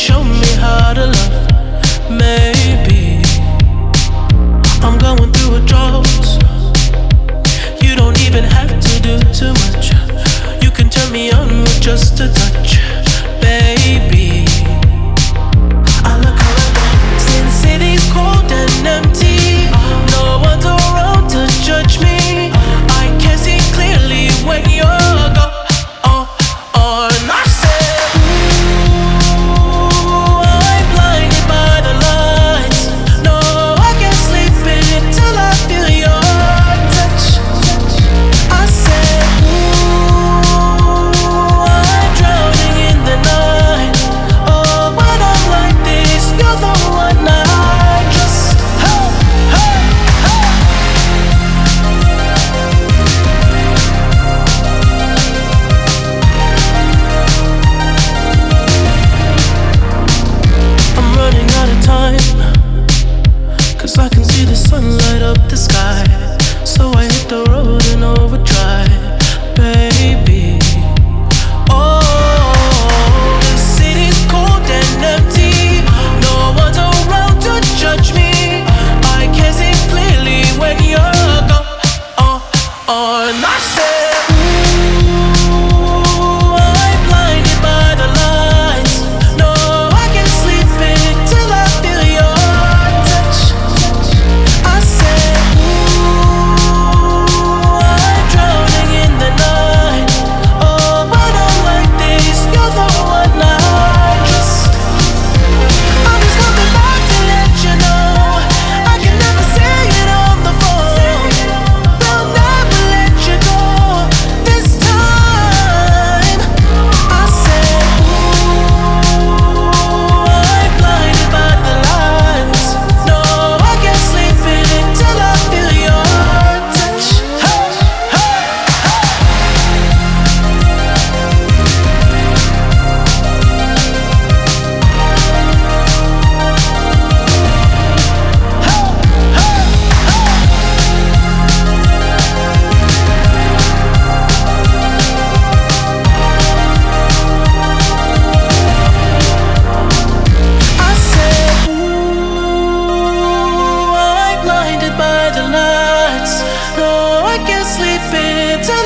show me how to love. Maybe I'm going through a drought. You don't even have to do too much. You can turn me on with just a touch. I can't sleep, it's